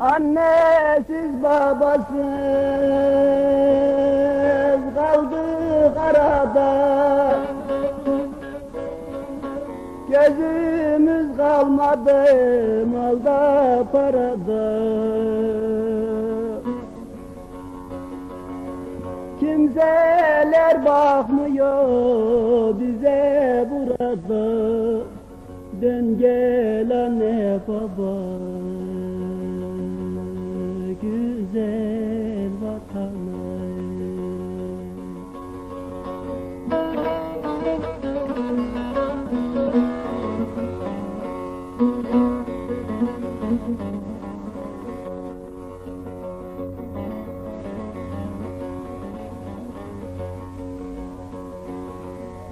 Annesiz babasız kaldık arada. Gözümüz kalmadı malda parada. Kimseler bakmıyor bize burada. Dön gel anne baba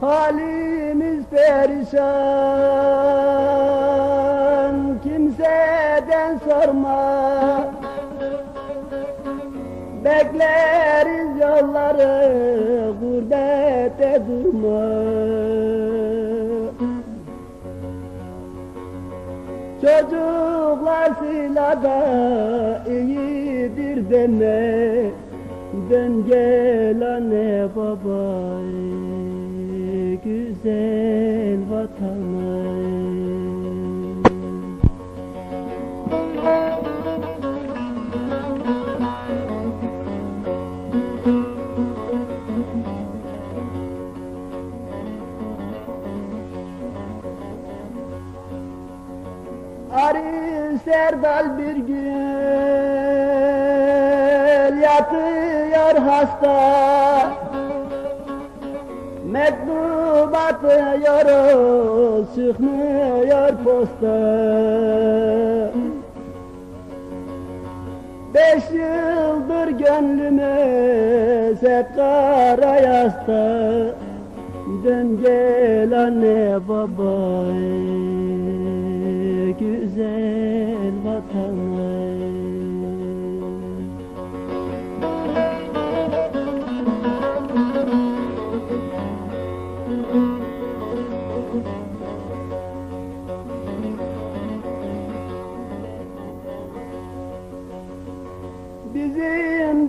Halimiz perişan Kimseden sorma. Bekleriz yolları Gurbette durma. Çocuklar silada iyidir deme. Dön gel anne baba güzel vatana Arı serdal bir gün yatıyor hasta Mektup atıyoruz çıkmıyor posta. Beş yıldır gönlümüz hep kara yasta Dön gel anne baba güzel vatana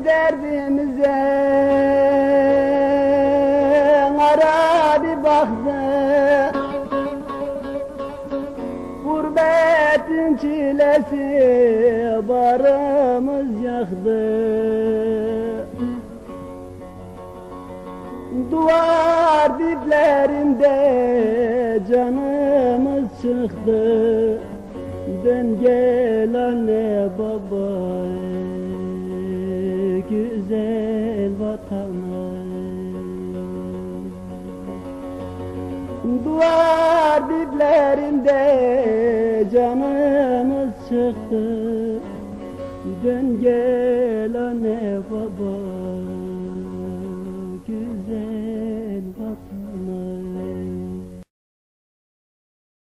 derdimize. Ara bir baktı. Gurbetin çilesi barımız yaktı. Duvar diplerinde canımız çıktı. Dön gel anne baba Duvar diplerinde canımız çıktı. Dön gel anne baba